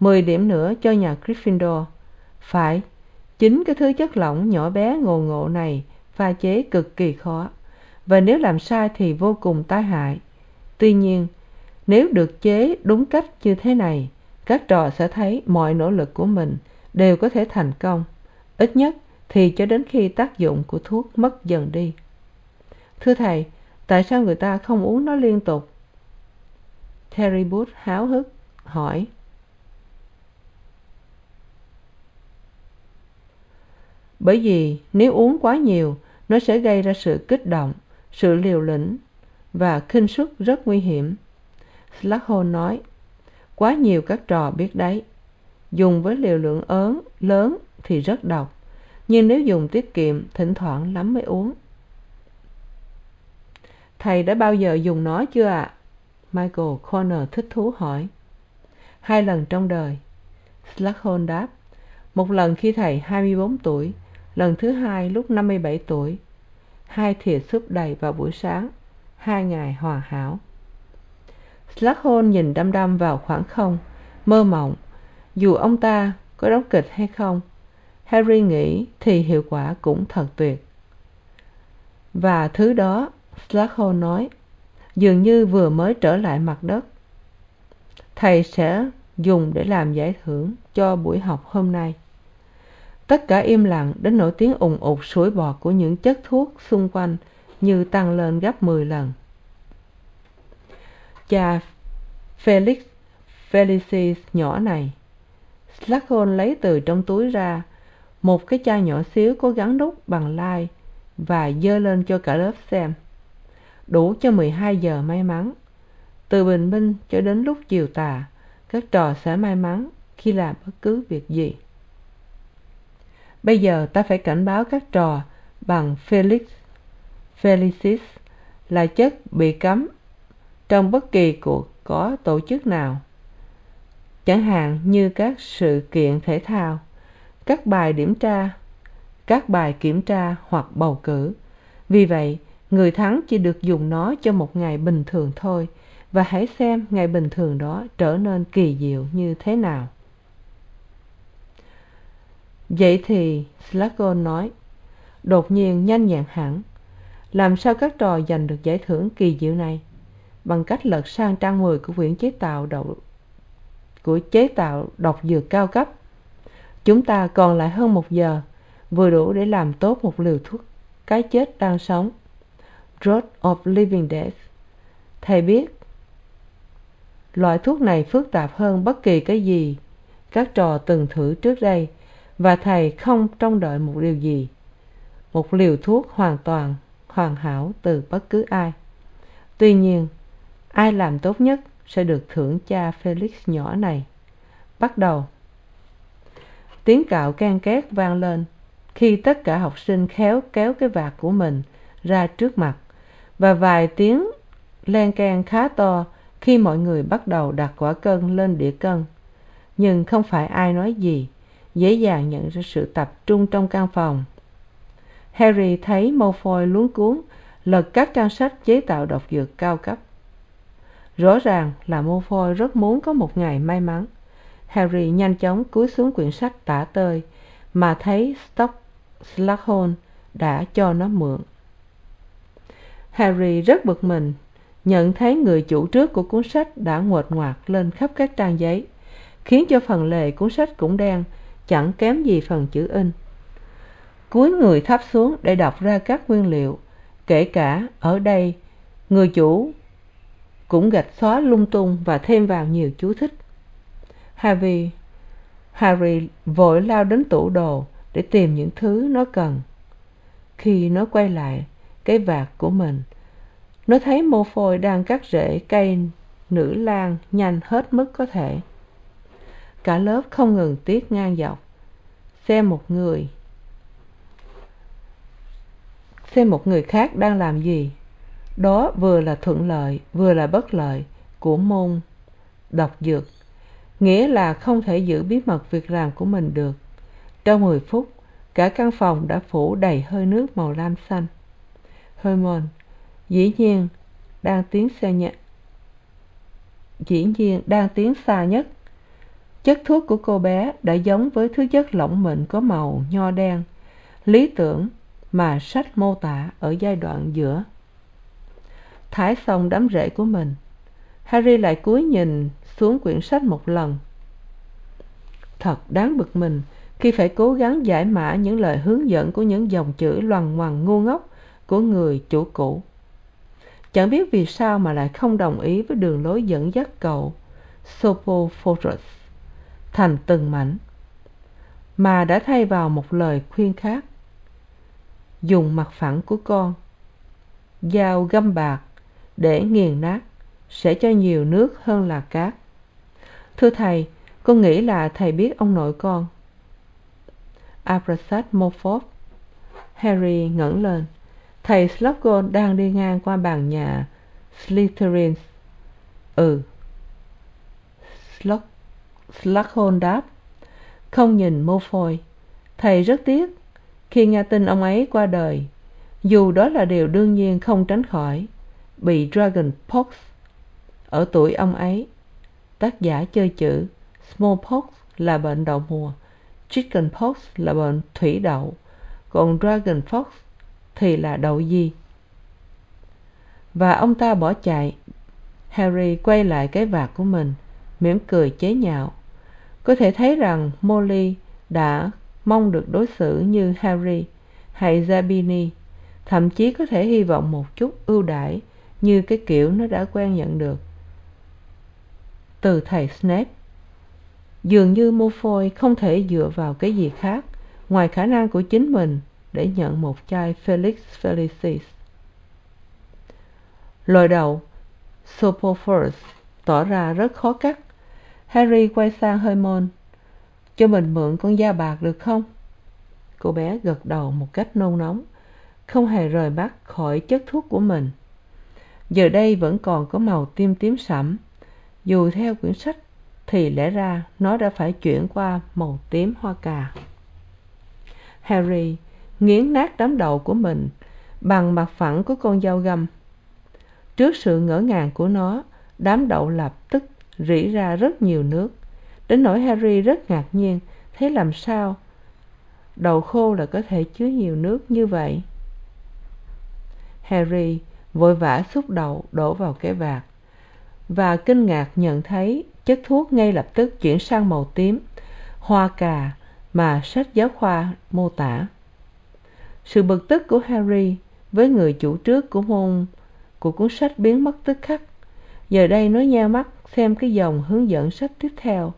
mười điểm nữa cho nhà gryffindor. Phải, chính cái thứ chất lỏng nhỏ bé ngồ ngộ này pha chế cực kỳ khó. Và nếu làm sai thì vô cùng tai hại. Tuy nhiên nếu được chế đúng cách như thế này, các trò sẽ thấy mọi nỗ lực của mình đều có thể thành công. Ít nhất thì cho đến khi tác dụng của thuốc mất dần đi. Thưa thầy, tại sao người ta không uống nó liên tục? Terry booth háo hức hỏi. Bởi vì nếu uống quá nhiều, nó sẽ gây ra sự kích động, sự liều lĩnh và khinh suất rất nguy hiểm s nói, quá nhiều các trò biết đấy. Dùng với liều lượng ớn, lớn thì rất độc, nhưng nếu dùng tiết kiệm, thỉnh thoảng lắm mới uống. Thầy đã bao giờ dùng nó chưa ạ? Michael corner thích thú hỏi. Hai lần trong đời. S đáp, một lần khi thầy hai mươi bốn tuổi, lần thứ hai lúc năm mươi bảy tuổi. Hai thìa súp đầy vào buổi sáng, hai ngày hoàn hảo s nhìn đăm đăm vào khoảng không, mơ mộng. Dù ông ta có đóng kịch hay không, harry nghĩ thì hiệu quả cũng thật tuyệt. Và thứ đó s nói, dường như vừa mới trở lại mặt đất. Thầy sẽ dùng để làm giải thưởng cho buổi học hôm nay. Tất cả im lặng đến nỗi tiếng ùn ụt sủi bọt của những chất thuốc xung quanh như tăng lên gấp mười lần cha felix, felicis nhỏ này. S lấy từ trong túi ra, một cái chai nhỏ xíu có gắn đúc bằng lai và giơ lên cho cả lớp xem. Đủ cho mười hai giờ may mắn. Từ bình minh cho đến lúc chiều tà, các trò sẽ may mắn khi làm bất cứ việc gì. Bây giờ ta phải cảnh báo các trò bằng felix. Felicis là chất bị cấm trong bất kỳ cuộc có tổ chức nào. Chẳng hạn như các sự kiện thể thao, các bài điểm tra, các bài kiểm tra hoặc bầu cử. Vì vậy, người thắng chỉ được dùng nó cho một ngày bình thường thôi và hãy xem ngày bình thường đó trở nên kỳ diệu như thế nào. Vậy thì s nói, đột nhiên nhanh nhẹn hẳn. Làm sao các trò giành được giải thưởng kỳ diệu này? Bằng cách lật sang trang mười của quyển chế tạo đậu, của chế tạo độc dược cao cấp. Chúng ta còn lại hơn một giờ, vừa đủ để làm tốt một liều thuốc cái chết đang sống. Drug of living death. Thầy biết, loại thuốc này phức tạp hơn bất kỳ cái gì các trò từng thử trước đây và thầy không trông đợi một điều gì. Một liều thuốc hoàn toàn hoàn hảo từ bất cứ ai. Tuy nhiên ai làm tốt nhất sẽ được thưởng cha felix nhỏ này. Bắt đầu. Tiếng cạo can két vang lên khi tất cả học sinh khéo kéo cái vạt của mình ra trước mặt và vài tiếng len keng khá to khi mọi người bắt đầu đặt quả cân lên đĩa cân. Nhưng không phải ai nói gì, dễ dàng nhận ra sự tập trung trong căn phòng. Harry thấy malfoy luống cuống, lật các trang sách chế tạo độc dược cao cấp rõ ràng là malfoy rất muốn có một ngày may mắn. Harry nhanh chóng cúi xuống quyển sách tả tơi mà thấy stock slughorn đã cho nó mượn. Harry rất bực mình, nhận thấy người chủ trước của cuốn sách đã nguệch ngoạc lên khắp các trang giấy, khiến cho phần lề cuốn sách cũng đen, chẳng kém gì phần chữ in. Cúi người thấp xuống để đọc ra các nguyên liệu, kể cả ở đây, người chủ cũng gạch xóa lung tung và thêm vào nhiều chú thích. Harry harry vội lao đến tủ đồ để tìm những thứ nó cần. Khi nó quay lại, cái vạt của mình, nó thấy mô phôi đang cắt rễ cây nữ lan nhanh hết mức có thể. Cả lớp không ngừng tiếc ngang dọc. Xem một người, xem một người khác đang làm gì đó vừa là thuận lợi, vừa là bất lợi của môn độc dược. Nghĩa là không thể giữ bí mật việc làm của mình được. Trong mười phút, cả căn phòng đã phủ đầy hơi nước màu lam xanh. Hermione, dĩ nhiên đang tiến xa nhất. Dĩ nhiên đang tiến xa nhất. Chất thuốc của cô bé đã giống với thứ chất lỏng mịn có màu nho đen. Lý tưởng mà sách mô tả ở giai đoạn giữa thái xong đám rễ của mình. Harry lại cúi nhìn xuống quyển sách một lần. Thật đáng bực mình khi phải cố gắng giải mã những lời hướng dẫn của những dòng chữ loằng ngoằng ngu ngốc của người chủ cũ. Chẳng biết vì sao mà lại không đồng ý với đường lối dẫn dắt cậu sopophorus thành từng mảnh, mà đã thay vào một lời khuyên khác. Dùng mặt phẳng của con, dao găm bạc để nghiền nát, sẽ cho nhiều nước hơn là cát. Thưa thầy, con nghĩ là thầy biết ông nội con. Abrasad morphos harry ngẩng lên. Thầy slughorn đang đi ngang qua bàn nhà slytherin ừ. Slughorn đáp. Không nhìn malfoy thầy rất tiếc khi nghe tin ông ấy qua đời, dù đó là điều đương nhiên không tránh khỏi bị dragon pox, ở tuổi ông ấy. Tác giả chơi chữ, smallpox là bệnh đậu mùa, chicken pox là bệnh thủy đậu, còn dragon pox thì là đậu gì và ông ta bỏ chạy. Harry quay lại cái vạt của mình, mỉm cười chế nhạo. Có thể thấy rằng molly đã mong được đối xử như harry hay zabini, thậm chí có thể hy vọng một chút ưu đãi như cái kiểu nó đã quen nhận được. Từ thầy snape, dường như malfoy không thể dựa vào cái gì khác, ngoài khả năng của chính mình để nhận một chai felix felicis. Lồi đầu Sophophorus tỏ ra rất khó cắt. Harry quay sang hermione cho mình mượn con da bạc được không? Cô bé gật đầu một cách nôn nóng, không hề rời mắt khỏi chất thuốc của mình giờ đây vẫn còn có màu tim tím sẫm. Dù theo quyển sách, thì lẽ ra nó đã phải chuyển qua màu tím hoa cà. Harry nghiến nát đám đậu của mình bằng mặt phẳng của con dao găm. Trước sự ngỡ ngàng của nó, đám đậu lập tức rỉ ra rất nhiều nước. Đến nỗi harry rất ngạc nhiên thấy làm sao đậu khô lại có thể chứa nhiều nước như vậy? Harry vội vã xúc đậu đổ vào cái vạc và kinh ngạc nhận thấy chất thuốc ngay lập tức chuyển sang màu tím, hoa cà mà sách giáo khoa mô tả. Sự bực tức của harry với người chủ trước của môn, của cuốn sách biến mất tức khắc. Giờ đây nó nheo mắt xem cái dòng hướng dẫn sách tiếp theo.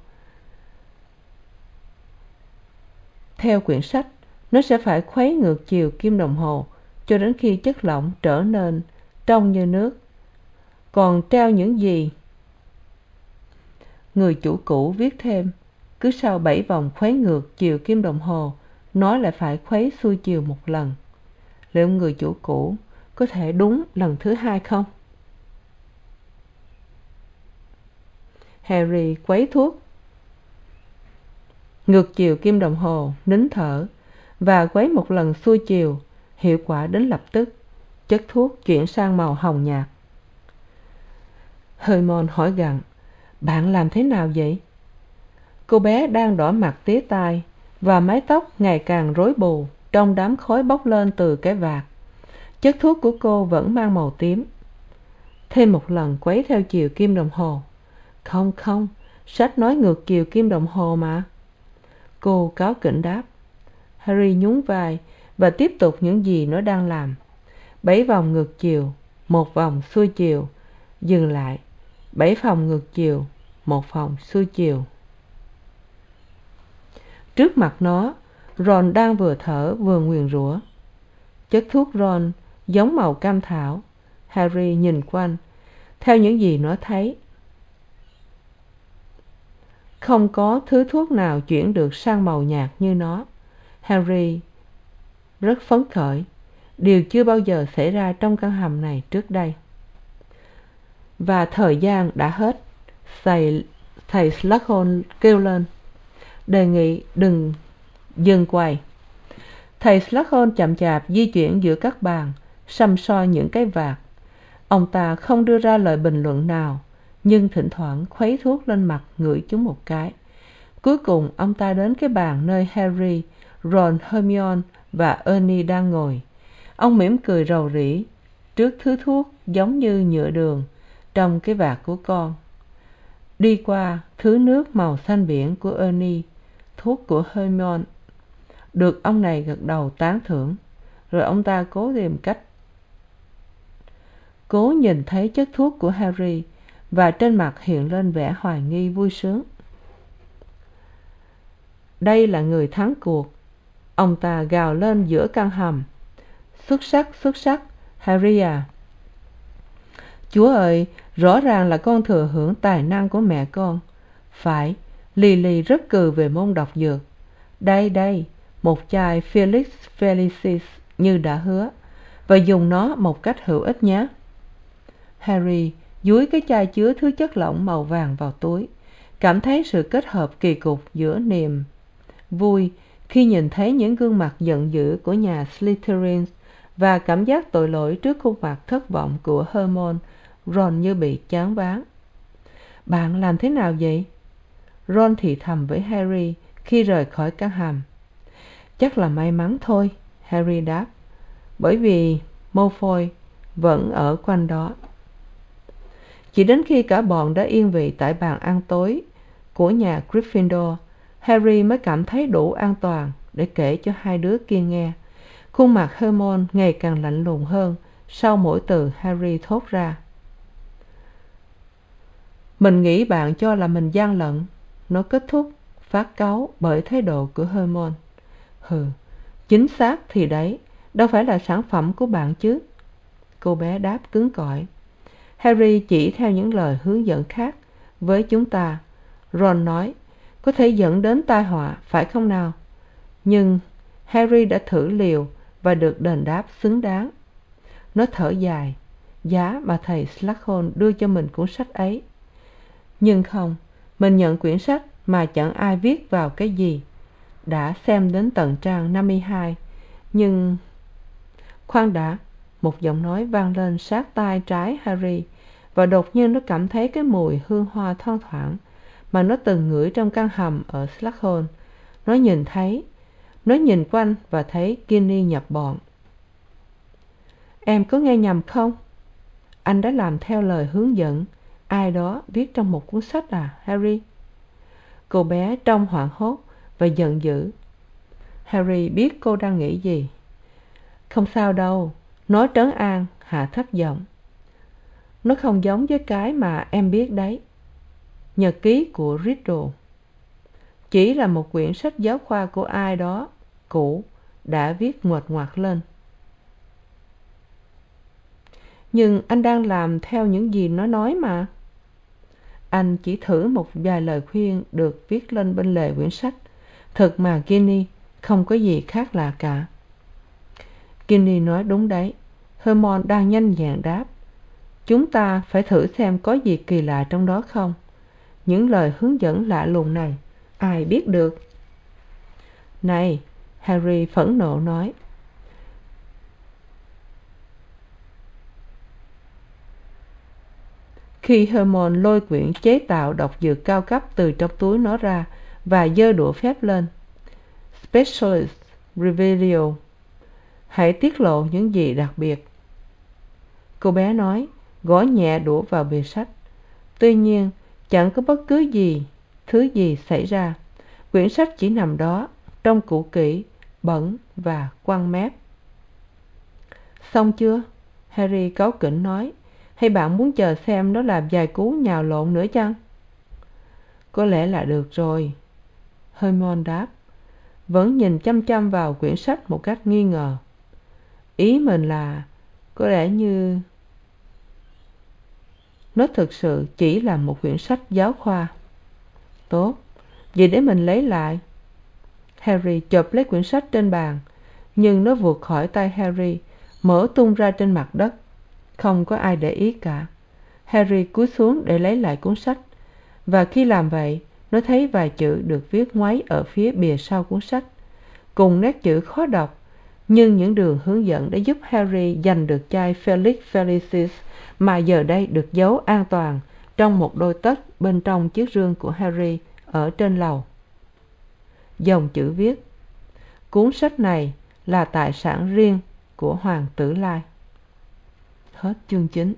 Theo quyển sách, nó sẽ phải khuấy ngược chiều kim đồng hồ cho đến khi chất lỏng trở nên trong như nước. Còn trao những gì? Người chủ cũ viết thêm, cứ sau bảy vòng khuấy ngược chiều kim đồng hồ, nó lại phải khuấy xuôi chiều một lần. Liệu người chủ cũ có thể đúng lần thứ hai không? Harry quấy thuốc. Ngược chiều kim đồng hồ, nín thở và quấy một lần xuôi chiều, hiệu quả đến lập tức chất thuốc chuyển sang màu hồng nhạt. Hermione hỏi gặng bạn làm thế nào vậy? Cô bé đang đỏ mặt tía tai và mái tóc ngày càng rối bù, trong đám khói bốc lên từ cái vạt. Chất thuốc của cô vẫn mang màu tím. Thêm một lần quấy theo chiều kim đồng hồ. Không không, sách nói ngược chiều kim đồng hồ mà. Cô cáo kỉnh đáp. Harry nhún vai và tiếp tục những gì nó đang làm bảy vòng ngược chiều, một vòng xuôi chiều, dừng lại, bảy vòng ngược chiều, một vòng xuôi chiều. Trước mặt nó, ron đang vừa thở vừa nguyền rủa. Chất thuốc ron giống màu cam thảo. Harry nhìn quanh, theo những gì nó thấy. Không có thứ thuốc nào chuyển được sang màu nhạt như nó. Harry rất phấn khởi điều chưa bao giờ xảy ra trong căn hầm này trước đây. Và thời gian đã hết, thầy thầy s kêu lên, đề nghị đừng dừng quầy. Thầy s chậm chạp di chuyển giữa các bàn, xăm soi những cái vạt. Ông ta không đưa ra lời bình luận nào, nhưng thỉnh thoảng khuấy thuốc lên mặt ngửi chúng một cái. Cuối cùng, ông ta đến cái bàn nơi harry, ron, hermione và ernie đang ngồi ông mỉm cười rầu rĩ, trước thứ thuốc giống như nhựa đường trong cái vạt của con. Đi qua thứ nước màu xanh biển của ernie, thuốc của hermione. Được ông này gật đầu tán thưởng, rồi ông ta cố tìm cách. Cố nhìn thấy chất thuốc của harry và trên mặt hiện lên vẻ hoài nghi vui sướng. Đây là người thắng cuộc. Ông ta gào lên giữa căn hầm xuất sắc xuất sắc harry à chúa ơi, rõ ràng là con thừa hưởng tài năng của mẹ con. Phải, lily rất cừ về môn đọc dược. Đây đây, một chai felix felicis như đã hứa, và dùng nó một cách hữu ích nhé. Harry dúi cái chai chứa thứ chất lỏng màu vàng vào túi, cảm thấy sự kết hợp kỳ cục giữa niềm vui khi nhìn thấy những gương mặt giận dữ của nhà slytherin và cảm giác tội lỗi trước khuôn mặt thất vọng của hermione ron như bị chán váng bạn làm thế nào vậy? Ron thì thầm với harry khi rời khỏi căn hầm. Chắc là may mắn thôi, harry đáp, bởi vì malfoy vẫn ở quanh đó. Chỉ đến khi cả bọn đã yên vị tại bàn ăn tối của nhà gryffindor, harry mới cảm thấy đủ an toàn để kể cho hai đứa kia nghe khuôn mặt hermon ngày càng lạnh lùng hơn sau mỗi từ harry thốt ra. Mình nghĩ bạn cho là mình gian lận. Nó kết thúc phát cáu bởi thái độ của hermon hừ, chính xác thì đấy, đâu phải là sản phẩm của bạn chứ? Cô bé đáp cứng cỏi. Harry chỉ theo những lời hướng dẫn khác với chúng ta. Ron nói, có thể dẫn đến tai họa, phải không nào? Nhưng harry đã thử liều và được đền đáp xứng đáng. Nó thở dài, giá mà thầy s đưa cho mình cuốn sách ấy. Nhưng không, mình nhận quyển sách mà chẳng ai viết vào cái gì, đã xem đến tận trang năm mươi hai. Nhưng khoan đã, một giọng nói vang lên sát tai trái harry, và đột nhiên nó cảm thấy cái mùi hương hoa thoang thoảng mà nó từng ngửi trong căn hầm ở s nó nhìn thấy nó nhìn quanh và thấy ginny nhập bọn. Em có nghe nhầm không? Anh đã làm theo lời hướng dẫn. Ai đó viết trong một cuốn sách à harry? Cô bé trông hoảng hốt và giận dữ. Harry biết cô đang nghĩ gì. Không sao đâu. Nói trấn an, hạ thấp giọng. Nó không giống với cái mà em biết đấy. Nhật ký của riddle chỉ là một quyển sách giáo khoa của ai đó, cũ, đã viết nguệch ngoạc lên. Nhưng anh đang làm theo những gì nó nói mà. Anh chỉ thử một vài lời khuyên được viết lên bên lề quyển sách. Thực mà ginny, không có gì khác lạ cả. Ginny nói đúng đấy. Hermon đang nhanh nhẹn đáp. Chúng ta phải thử xem có gì kỳ lạ trong đó không? Những lời hướng dẫn lạ lùng này ai biết được? Này, harry phẫn nộ nói. Khi hermon lôi quyển chế tạo độc dược cao cấp từ trong túi nó ra và giơ đũa phép lên, specialist revelio hãy tiết lộ những gì đặc biệt. Cô bé nói, gõ nhẹ đũa vào bìa sách. Tuy nhiên, chẳng có bất cứ gì thứ gì xảy ra. Quyển sách chỉ nằm đó, trong cũ kỹ, bẩn và quăng mép. Xong chưa? Harry cáu kỉnh nói. Hay bạn muốn chờ xem nó làm vài cú nhào lộn nữa chăng? Có lẽ là được rồi. Hermione đáp. Vẫn nhìn chăm chăm vào quyển sách một cách nghi ngờ. Ý mình là, có lẽ như, nó thực sự chỉ là một quyển sách giáo khoa tốt. Vậy để mình lấy lại. Harry chộp lấy quyển sách trên bàn, nhưng nó vụt khỏi tay harry, mở tung ra trên mặt đất. Không có ai để ý cả. Harry cúi xuống để lấy lại cuốn sách, và khi làm vậy, nó thấy vài chữ được viết ngoáy ở phía bìa sau cuốn sách. Cùng nét chữ khó đọc, nhưng những đường hướng dẫn đã giúp harry giành được chai felix felicis mà giờ đây được giấu an toàn trong một đôi tất bên trong chiếc rương của harry ở trên lầu. Dòng chữ viết, cuốn sách này là tài sản riêng của hoàng tử lai. Hết chương chính